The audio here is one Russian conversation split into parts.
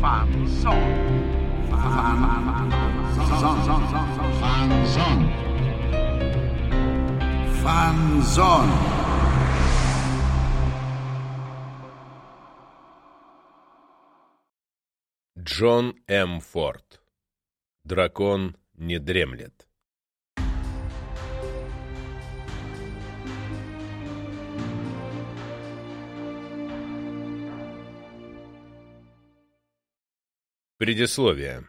Фанзон. Фанзон. Фанзон. Джон М. Форд. Дракон не дремлет. Предисловие.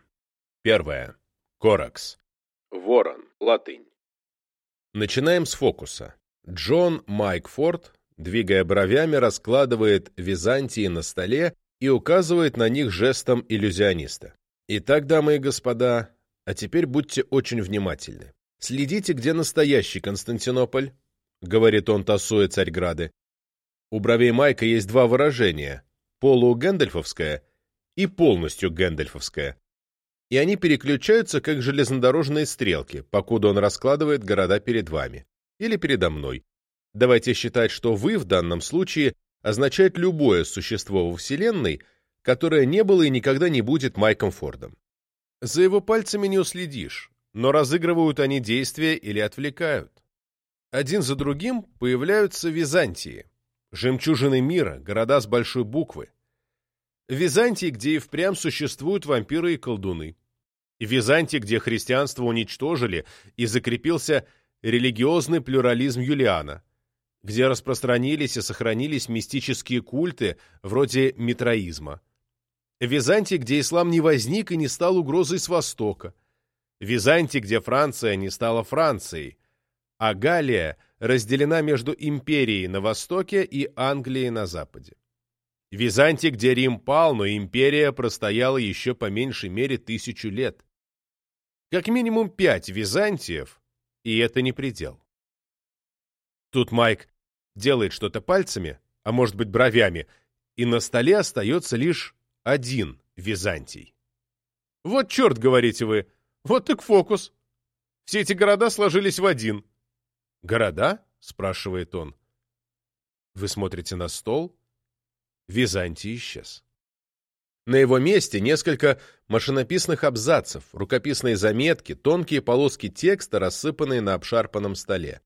Первое. Коракс. Ворон. Латынь. Начинаем с фокуса. Джон Майк Форд, двигая бровями, раскладывает Византии на столе и указывает на них жестом иллюзиониста. Итак, дамы и господа, а теперь будьте очень внимательны. Следите, где настоящий Константинополь, говорит он, тасуя Царьграды. У бровей Майка есть два выражения – полугэндальфовское и полностью гэндальфовское. И они переключаются, как железнодорожные стрелки, покуда он раскладывает города перед вами. Или передо мной. Давайте считать, что «вы» в данном случае означает любое существо во Вселенной, которое не было и никогда не будет Майком Фордом. За его пальцами не уследишь, но разыгрывают они действия или отвлекают. Один за другим появляются Византии, жемчужины мира, города с большой буквы. Византии, где и впрямь существуют вампиры и колдуны. Византии, где христианство уничтожили и закрепился религиозный плюрализм Юлиана, где распространились и сохранились мистические культы вроде митроизма. Византии, где ислам не возник и не стал угрозой с Востока. Византии, где Франция не стала Францией, а Галлия разделена между империей на востоке и Англией на западе. Византии, где Рим пал, но империя простояла еще по меньшей мере тысячу лет. Как минимум пять Византиев, и это не предел. Тут Майк делает что-то пальцами, а может быть бровями, и на столе остается лишь один Византий. Вот черт, говорите вы, вот так фокус. Все эти города сложились в один. Города? спрашивает он. Вы смотрите на стол? Византий исчез. На его месте несколько машинописных абзацев, рукописные заметки, тонкие полоски текста, рассыпанные на обшарпанном столе.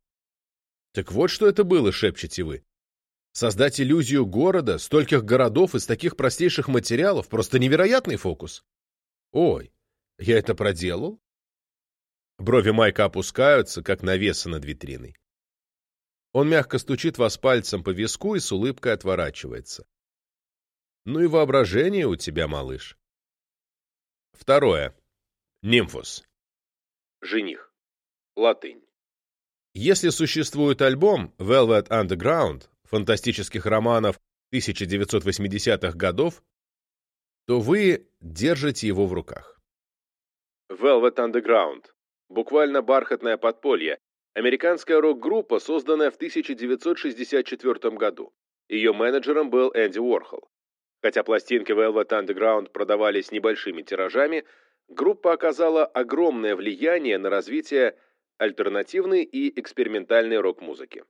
Так вот что это было, шепчете вы. Создать иллюзию города, стольких городов из таких простейших материалов – просто невероятный фокус. Ой, я это проделал? Брови Майка опускаются, как навесы над витриной. Он мягко стучит вас пальцем по виску и с улыбкой отворачивается. Ну и воображение у тебя, малыш. Второе. Нимфус. Жених. Латынь. Если существует альбом Velvet Underground фантастических романов 1980-х годов, то вы держите его в руках. Velvet Underground. Буквально бархатное подполье. Американская рок-группа, созданная в 1964 году. Ее менеджером был Энди Уорхол. Хотя пластинки Velvet Underground продавались небольшими тиражами, группа оказала огромное влияние на развитие альтернативной и экспериментальной рок-музыки.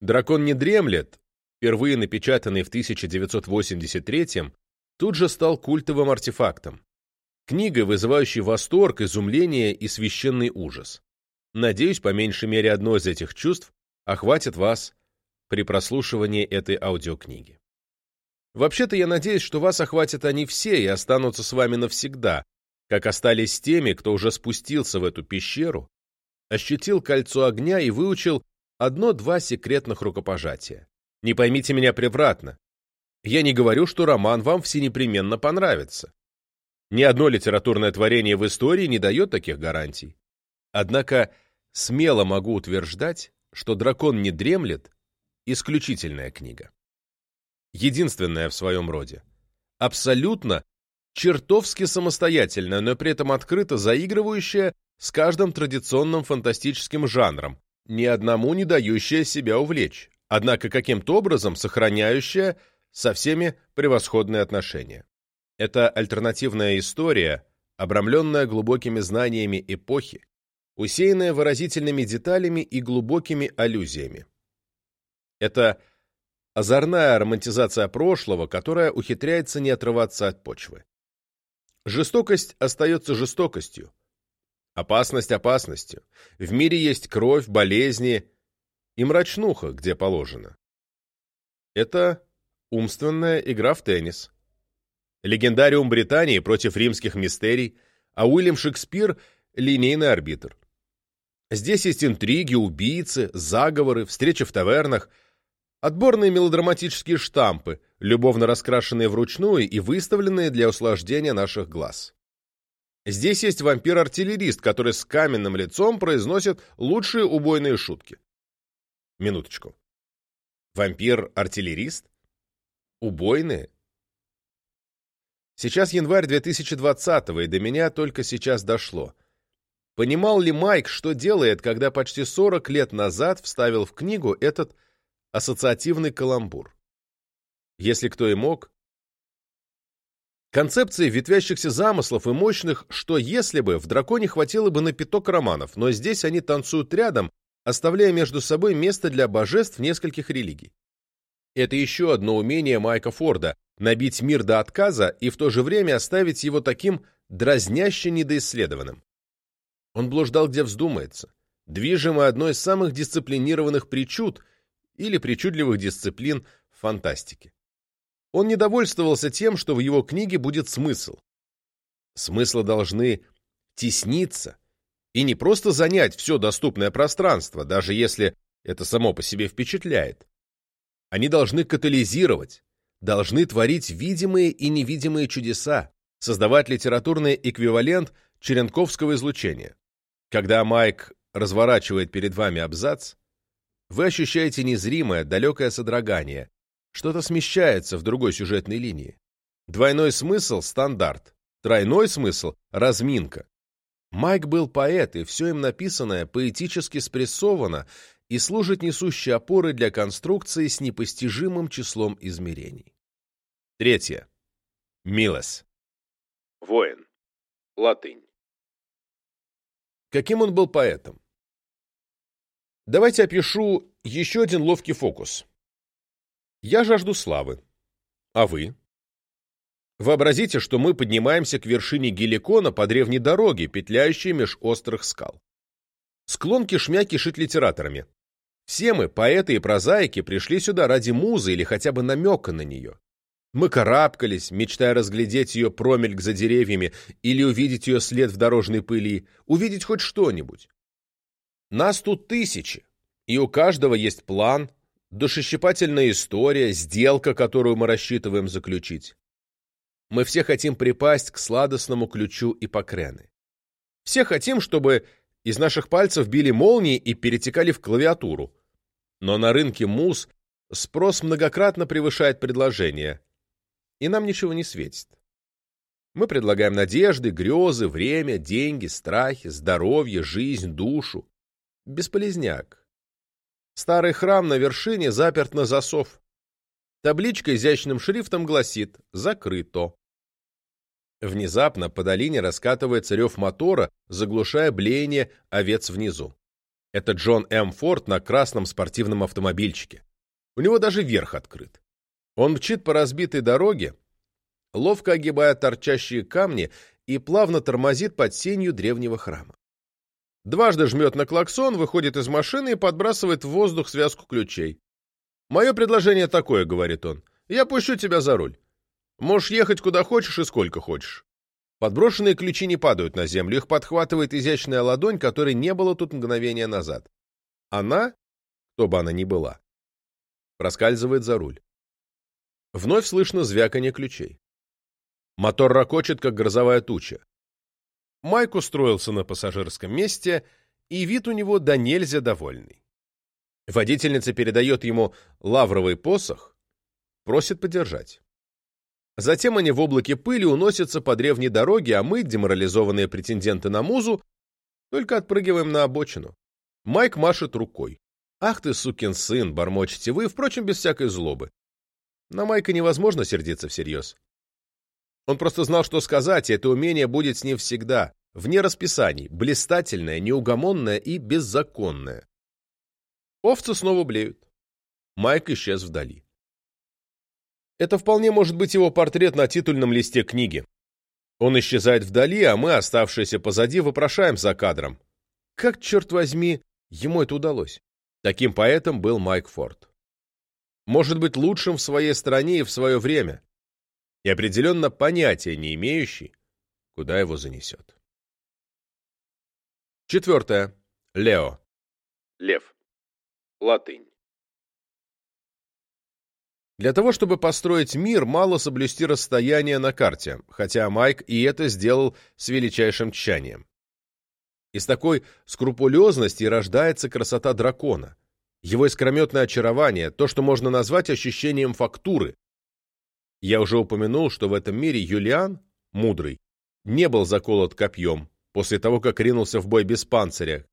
«Дракон не дремлет», впервые напечатанный в 1983-м, тут же стал культовым артефактом. Книга, вызывающая восторг, изумление и священный ужас. Надеюсь, по меньшей мере одно из этих чувств охватит вас при прослушивании этой аудиокниги. Вообще-то я надеюсь, что вас охватят они все и останутся с вами навсегда, как остались теми, кто уже спустился в эту пещеру, ощутил кольцо огня и выучил одно-два секретных рукопожатия. Не поймите меня превратно. Я не говорю, что роман вам все непременно понравится. Ни одно литературное творение в истории не дает таких гарантий. Однако смело могу утверждать, что «Дракон не дремлет» — исключительная книга. Единственная в своем роде. Абсолютно чертовски самостоятельная, но при этом открыто заигрывающая с каждым традиционным фантастическим жанром, ни одному не дающая себя увлечь, однако каким-то образом сохраняющая со всеми превосходные отношения. Это альтернативная история, обрамленная глубокими знаниями эпохи, усеянная выразительными деталями и глубокими аллюзиями. Это озорная романтизация прошлого, которая ухитряется не отрываться от почвы. Жестокость остается жестокостью. Опасность опасностью. В мире есть кровь, болезни и мрачнуха, где положено. Это умственная игра в теннис. Легендариум Британии против римских мистерий, а Уильям Шекспир — линейный арбитр. Здесь есть интриги, убийцы, заговоры, встречи в тавернах, отборные мелодраматические штампы, любовно раскрашенные вручную и выставленные для услаждения наших глаз. Здесь есть вампир-артиллерист, который с каменным лицом произносит лучшие убойные шутки. Минуточку. Вампир-артиллерист? Убойные? Сейчас январь 2020-го, и до меня только сейчас дошло. Понимал ли Майк, что делает, когда почти 40 лет назад вставил в книгу этот ассоциативный каламбур? Если кто и мог. Концепции ветвящихся замыслов и мощных, что если бы в «Драконе» хватило бы на пяток романов, но здесь они танцуют рядом, оставляя между собой место для божеств нескольких религий. Это еще одно умение Майка Форда – набить мир до отказа и в то же время оставить его таким дразняще недоисследованным. Он блуждал, где вздумается, движимый одной из самых дисциплинированных причуд или причудливых дисциплин фантастики. Он не довольствовался тем, что в его книге будет смысл. Смыслы должны тесниться и не просто занять все доступное пространство, даже если это само по себе впечатляет. Они должны катализировать, должны творить видимые и невидимые чудеса, создавать литературный эквивалент черенковского излучения. Когда Майк разворачивает перед вами абзац, вы ощущаете незримое, далекое содрогание, что-то смещается в другой сюжетной линии. Двойной смысл – стандарт, тройной смысл – разминка. Майк был поэт, и все им написанное поэтически спрессовано и служит несущей опорой для конструкции с непостижимым числом измерений. Третье. Милос. Воин. Латынь. Каким он был поэтом? Давайте опишу еще один ловкий фокус. Я жажду славы. А вы? Вообразите, что мы поднимаемся к вершине Геликона по древней дороге, петляющей меж острых скал. Склон кишмя кишит литераторами. Все мы, поэты и прозаики, пришли сюда ради музы или хотя бы намека на нее. Мы карабкались, мечтая разглядеть ее промельк за деревьями или увидеть ее след в дорожной пыли, увидеть хоть что-нибудь. Нас тут тысячи, и у каждого есть план, душещипательная история, сделка, которую мы рассчитываем заключить. Мы все хотим припасть к сладостному ключу и покрены. Все хотим, чтобы из наших пальцев били молнии и перетекали в клавиатуру. Но на рынке муз спрос многократно превышает предложение – и нам ничего не светит. Мы предлагаем надежды, грезы, время, деньги, страхи, здоровье, жизнь, душу. Бесполезняк. Старый храм на вершине заперт на засов. Табличка изящным шрифтом гласит «Закрыто». Внезапно по долине раскатывается рев мотора, заглушая блеяние овец внизу. Это Джон М. Форд на красном спортивном автомобильчике. У него даже верх открыт. Он мчит по разбитой дороге, ловко огибая торчащие камни и плавно тормозит под сенью древнего храма. Дважды жмет на клаксон, выходит из машины и подбрасывает в воздух связку ключей. «Мое предложение такое», — говорит он. «Я пущу тебя за руль. Можешь ехать куда хочешь и сколько хочешь». Подброшенные ключи не падают на землю, их подхватывает изящная ладонь, которой не было тут мгновения назад. Она, кто бы она ни была, проскальзывает за руль. Вновь слышно звяканье ключей. Мотор ракочет, как грозовая туча. Майк устроился на пассажирском месте, и вид у него до нельзя довольный. Водительница передает ему лавровый посох, просит подержать. Затем они в облаке пыли уносятся по древней дороге, а мы, деморализованные претенденты на музу, только отпрыгиваем на обочину. Майк машет рукой. «Ах ты, сукин сын!» — бормочете вы, впрочем, без всякой злобы. На Майка невозможно сердиться всерьез. Он просто знал, что сказать, и это умение будет с ним всегда, вне расписаний, блистательное, неугомонное и беззаконное. Овцы снова блеют. Майк исчез вдали. Это вполне может быть его портрет на титульном листе книги. Он исчезает вдали, а мы, оставшиеся позади, вопрошаем за кадром. Как, черт возьми, ему это удалось? Таким поэтом был Майк Форд. Может быть, лучшим в своей стране и в свое время. И определенно понятия не имеющий, куда его занесет. Четвертое. Лео. Лев. Латынь. Для того, чтобы построить мир, мало соблюсти расстояние на карте, хотя Майк и это сделал с величайшим тщанием. Из такой скрупулезности рождается красота дракона, его искрометное очарование, то, что можно назвать ощущением фактуры. Я уже упомянул, что в этом мире Юлиан, мудрый, не был заколот копьем после того, как ринулся в бой без панциря,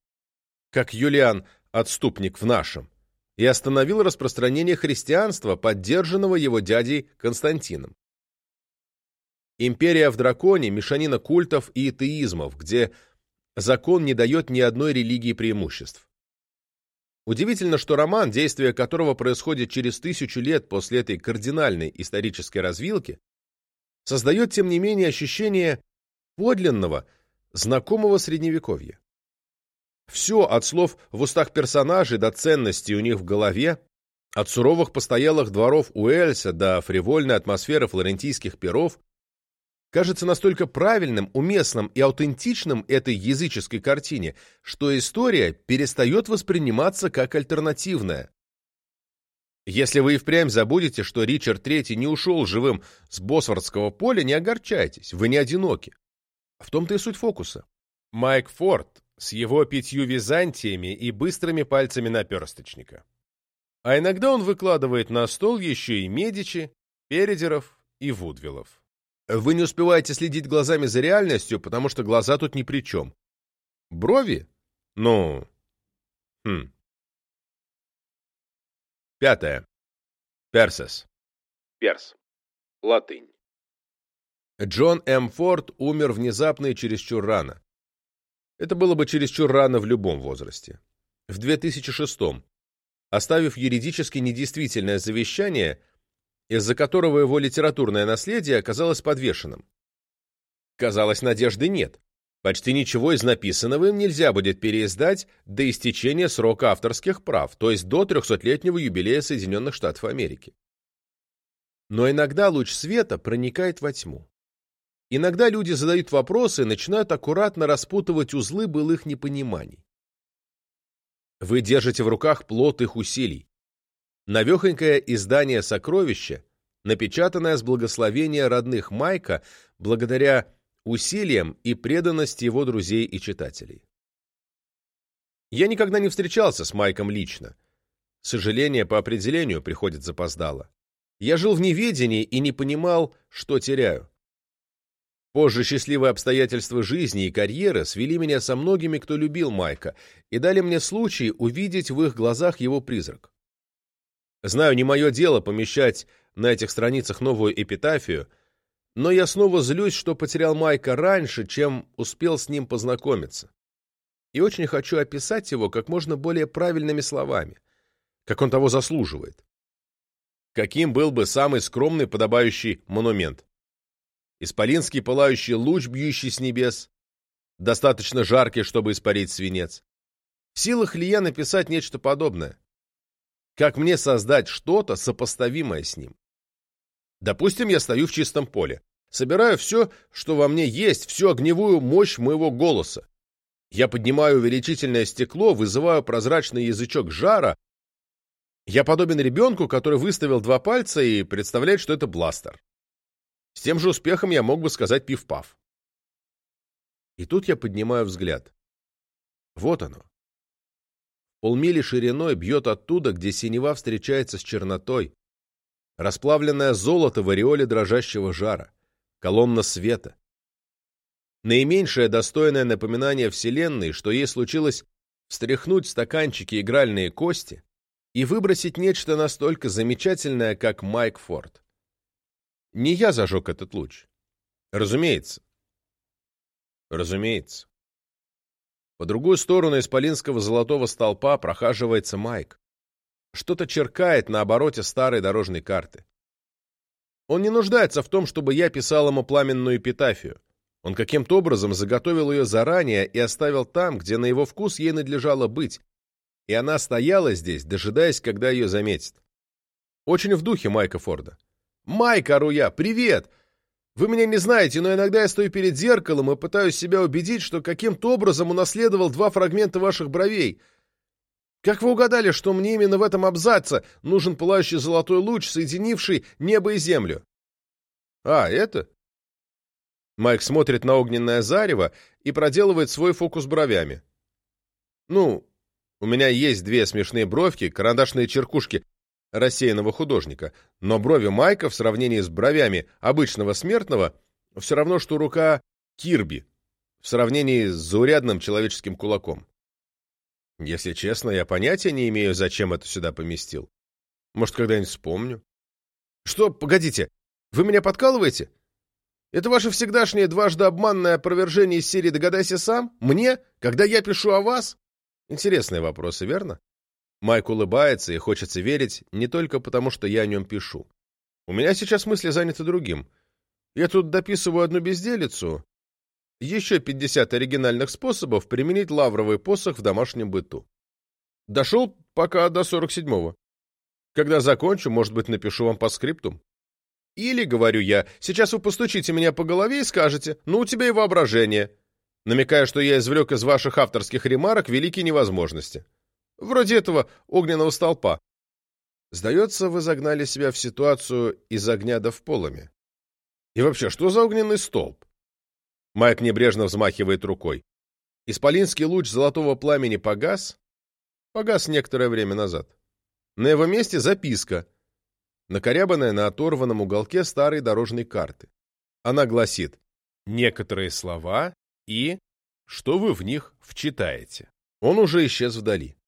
как Юлиан, отступник в нашем и остановил распространение христианства, поддержанного его дядей Константином. Империя в драконе – мешанина культов и атеизмов, где закон не дает ни одной религии преимуществ. Удивительно, что роман, действие которого происходит через тысячу лет после этой кардинальной исторической развилки, создает, тем не менее, ощущение подлинного, знакомого средневековья. Все, от слов в устах персонажей до ценностей у них в голове, от суровых постоялых дворов Уэльса до фривольной атмосферы флорентийских перов, кажется настолько правильным, уместным и аутентичным этой языческой картине, что история перестает восприниматься как альтернативная. Если вы и впрямь забудете, что Ричард III не ушел живым с Босфордского поля, не огорчайтесь, вы не одиноки. В том-то и суть фокуса. Майк Форд с его пятью византиями и быстрыми пальцами наперсточника. А иногда он выкладывает на стол еще и Медичи, Передеров и Вудвиллов. Вы не успеваете следить глазами за реальностью, потому что глаза тут ни при чем. Брови? Ну... Хм. Пятое. Персес. Перс. Латынь. Джон М. Форд умер внезапно и чересчур рано. Это было бы чересчур рано в любом возрасте. В 2006 оставив юридически недействительное завещание, из-за которого его литературное наследие оказалось подвешенным. Казалось, надежды нет. Почти ничего из написанного им нельзя будет переиздать до истечения срока авторских прав, то есть до 300-летнего юбилея Соединенных Штатов Америки. Но иногда луч света проникает во тьму. Иногда люди задают вопросы и начинают аккуратно распутывать узлы былых непониманий. Вы держите в руках плод их усилий. Навехонькое издание «Сокровища», напечатанное с благословения родных Майка благодаря усилиям и преданности его друзей и читателей. Я никогда не встречался с Майком лично. Сожаление по определению приходит запоздало. Я жил в неведении и не понимал, что теряю. Позже счастливые обстоятельства жизни и карьеры свели меня со многими, кто любил Майка, и дали мне случай увидеть в их глазах его призрак. Знаю, не мое дело помещать на этих страницах новую эпитафию, но я снова злюсь, что потерял Майка раньше, чем успел с ним познакомиться. И очень хочу описать его как можно более правильными словами, как он того заслуживает. Каким был бы самый скромный подобающий монумент? исполинский пылающий луч, бьющий с небес, достаточно жаркий, чтобы испарить свинец. В силах ли я написать нечто подобное? Как мне создать что-то, сопоставимое с ним? Допустим, я стою в чистом поле, собираю все, что во мне есть, всю огневую мощь моего голоса. Я поднимаю увеличительное стекло, вызываю прозрачный язычок жара. Я подобен ребенку, который выставил два пальца и представляет, что это бластер. С тем же успехом я мог бы сказать пиф-паф. И тут я поднимаю взгляд. Вот оно. Полмили шириной бьет оттуда, где синева встречается с чернотой. Расплавленное золото в ореоле дрожащего жара. Колонна света. Наименьшее достойное напоминание Вселенной, что ей случилось встряхнуть в стаканчики игральные кости и выбросить нечто настолько замечательное, как Майк Форд. Не я зажег этот луч. Разумеется. Разумеется. По другую сторону исполинского золотого столпа прохаживается Майк. Что-то черкает на обороте старой дорожной карты. Он не нуждается в том, чтобы я писал ему пламенную эпитафию. Он каким-то образом заготовил ее заранее и оставил там, где на его вкус ей надлежало быть, и она стояла здесь, дожидаясь, когда ее заметят. Очень в духе Майка Форда. «Майк, ору я, привет! Вы меня не знаете, но иногда я стою перед зеркалом и пытаюсь себя убедить, что каким-то образом унаследовал два фрагмента ваших бровей. Как вы угадали, что мне именно в этом абзаце нужен пылающий золотой луч, соединивший небо и землю? А, это? Майк смотрит на огненное зарево и проделывает свой фокус бровями. Ну, у меня есть две смешные бровки, карандашные черкушки рассеянного художника, но брови Майка в сравнении с бровями обычного смертного все равно, что рука Кирби в сравнении с заурядным человеческим кулаком. Если честно, я понятия не имею, зачем это сюда поместил. Может, когда-нибудь вспомню. Что, погодите, вы меня подкалываете? Это ваше всегдашнее дважды обманное опровержение из серии «Догадайся сам»? Мне? Когда я пишу о вас? Интересные вопросы, верно? Майк улыбается и хочется верить не только потому, что я о нем пишу. У меня сейчас мысли заняты другим. Я тут дописываю одну безделицу. Еще 50 оригинальных способов применить лавровый посох в домашнем быту. Дошел пока до 47-го. Когда закончу, может быть, напишу вам по скриптум. Или, говорю я, сейчас вы постучите меня по голове и скажете, ну, у тебя и воображение, намекая, что я извлек из ваших авторских ремарок великие невозможности. Вроде этого огненного столпа. Сдается, вы загнали себя в ситуацию из огня до в полами. И вообще, что за огненный столб? Майк небрежно взмахивает рукой. Исполинский луч золотого пламени погас. Погас некоторое время назад. На его месте записка, накорябанная на оторванном уголке старой дорожной карты. Она гласит «Некоторые слова и что вы в них вчитаете». Он уже исчез вдали.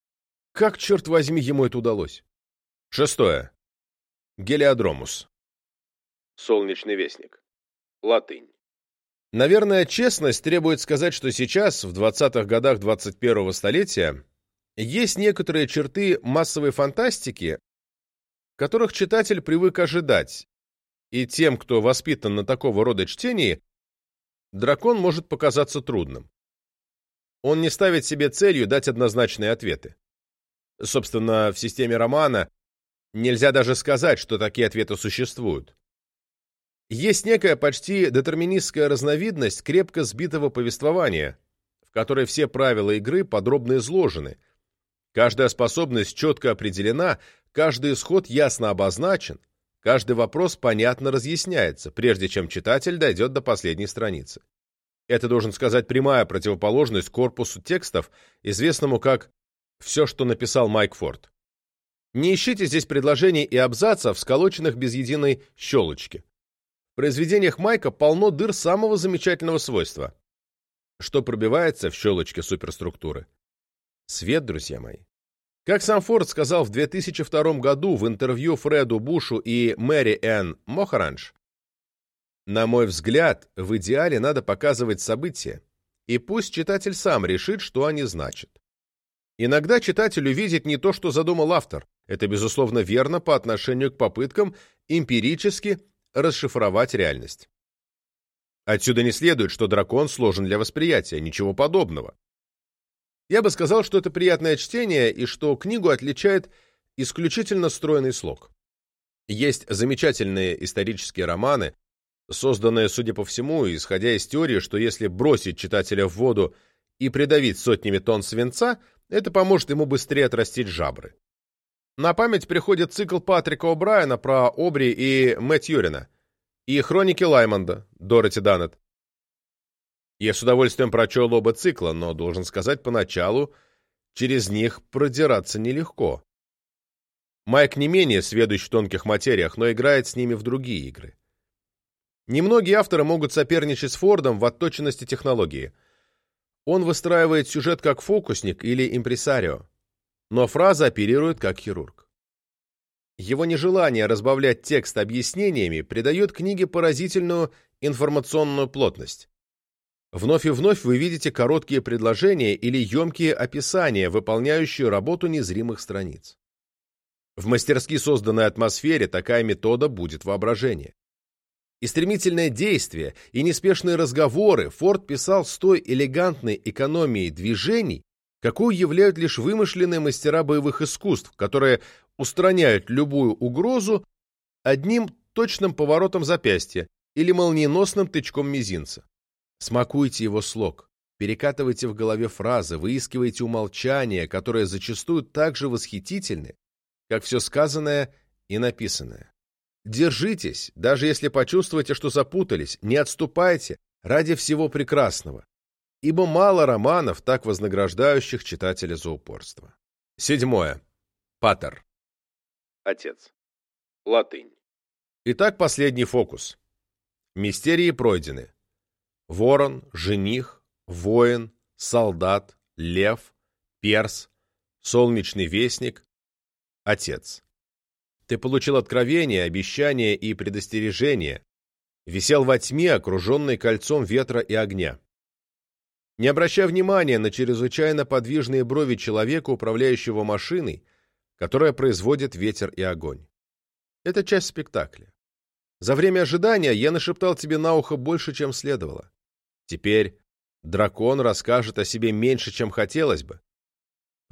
Как, черт возьми, ему это удалось? Шестое. Гелиодромус. Солнечный вестник. Латынь. Наверное, честность требует сказать, что сейчас, в 20-х годах 21-го столетия, есть некоторые черты массовой фантастики, которых читатель привык ожидать, и тем, кто воспитан на такого рода чтении, дракон может показаться трудным. Он не ставит себе целью дать однозначные ответы. Собственно, в системе романа нельзя даже сказать, что такие ответы существуют. Есть некая почти детерминистская разновидность крепко сбитого повествования, в которой все правила игры подробно изложены, каждая способность четко определена, каждый исход ясно обозначен, каждый вопрос понятно разъясняется, прежде чем читатель дойдет до последней страницы. Это, должен сказать, прямая противоположность корпусу текстов, известному как все, что написал Майк Форд. Не ищите здесь предложений и абзацев, сколоченных без единой щелочки. В произведениях Майка полно дыр самого замечательного свойства, что пробивается в щелочке суперструктуры. Свет, друзья мои. Как сам Форд сказал в 2002 году в интервью Фреду Бушу и Мэри Энн Мохаранж, «На мой взгляд, в идеале надо показывать события, и пусть читатель сам решит, что они значат. Иногда читатель увидит не то, что задумал автор. Это, безусловно, верно по отношению к попыткам эмпирически расшифровать реальность. Отсюда не следует, что дракон сложен для восприятия, ничего подобного. Я бы сказал, что это приятное чтение и что книгу отличает исключительно стройный слог. Есть замечательные исторические романы, созданные, судя по всему, исходя из теории, что если бросить читателя в воду и придавить сотнями тонн свинца, это поможет ему быстрее отрастить жабры. На память приходит цикл Патрика О'Брайена про Обри и Мэтт Юрина и хроники Лаймонда, Дороти Даннет. Я с удовольствием прочел оба цикла, но, должен сказать, поначалу через них продираться нелегко. Майк не менее сведущ в тонких материях, но играет с ними в другие игры. Немногие авторы могут соперничать с Фордом в отточенности технологии. Он выстраивает сюжет как фокусник или импресарио, но фраза оперирует как хирург. Его нежелание разбавлять текст объяснениями придает книге поразительную информационную плотность. Вновь и вновь вы видите короткие предложения или емкие описания, выполняющие работу незримых страниц. В мастерски созданной атмосфере такая метода будет воображение. И стремительное действие, и неспешные разговоры Форд писал с той элегантной экономией движений, какую являют лишь вымышленные мастера боевых искусств, которые устраняют любую угрозу одним точным поворотом запястья или молниеносным тычком мизинца. Смакуйте его слог, перекатывайте в голове фразы, выискивайте умолчания, которые зачастую так же восхитительны, как все сказанное и написанное. Держитесь, даже если почувствуете, что запутались, не отступайте ради всего прекрасного, ибо мало романов, так вознаграждающих читателя за упорство. Седьмое. Патер. Отец. Латынь. Итак, последний фокус. Мистерии пройдены. Ворон, жених, воин, солдат, лев, перс, солнечный вестник, отец. Ты получил откровение, обещание и предостережение, висел во тьме, окруженный кольцом ветра и огня. Не обращай внимания на чрезвычайно подвижные брови человека, управляющего машиной, которая производит ветер и огонь. Это часть спектакля. За время ожидания я нашептал тебе на ухо больше, чем следовало. Теперь дракон расскажет о себе меньше, чем хотелось бы.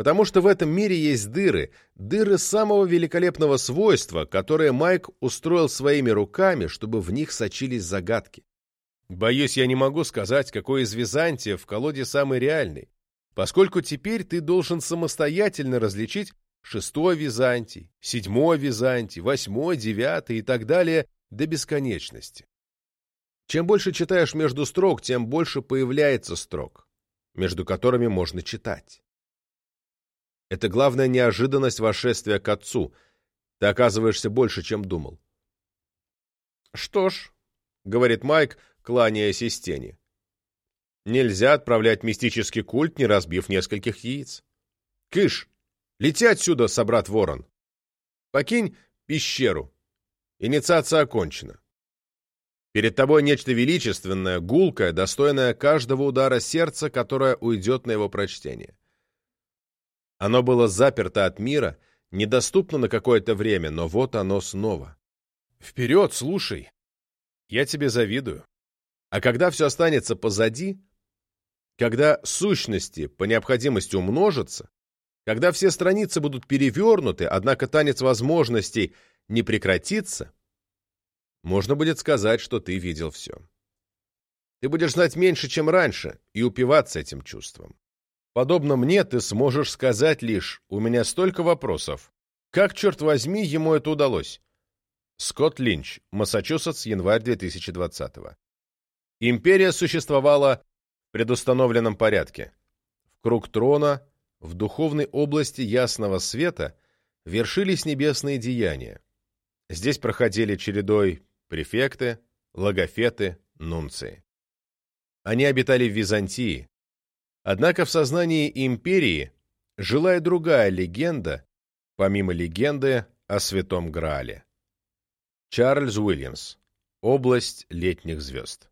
Потому что в этом мире есть дыры, дыры самого великолепного свойства, которые Майк устроил своими руками, чтобы в них сочились загадки. Боюсь, я не могу сказать, какой из Византия в колоде самый реальный, поскольку теперь ты должен самостоятельно различить шестой Византий, седьмой Византий, восьмой, девятый и так далее до бесконечности. Чем больше читаешь между строк, тем больше появляется строк, между которыми можно читать. Это главная неожиданность восшествия к отцу. Ты оказываешься больше, чем думал. «Что ж», — говорит Майк, кланяясь из тени, — «нельзя отправлять мистический культ, не разбив нескольких яиц. Кыш, лети отсюда, собрат Ворон. Покинь пещеру. Инициация окончена. Перед тобой нечто величественное, гулкое, достойное каждого удара сердца, которое уйдет на его прочтение. Оно было заперто от мира, недоступно на какое-то время, но вот оно снова. Вперед, слушай! Я тебе завидую. А когда все останется позади, когда сущности по необходимости умножатся, когда все страницы будут перевернуты, однако танец возможностей не прекратится, можно будет сказать, что ты видел все. Ты будешь знать меньше, чем раньше, и упиваться этим чувством. Подобно мне, ты сможешь сказать лишь «У меня столько вопросов». Как, черт возьми, ему это удалось? Скотт Линч, Массачусетс, январь 2020 -го. Империя существовала в предустановленном порядке. В круг трона, в духовной области ясного света вершились небесные деяния. Здесь проходили чередой префекты, логофеты, нунции. Они обитали в Византии, Однако в сознании империи жила и другая легенда, помимо легенды о Святом Граале. Чарльз Уильямс. Область летних звезд.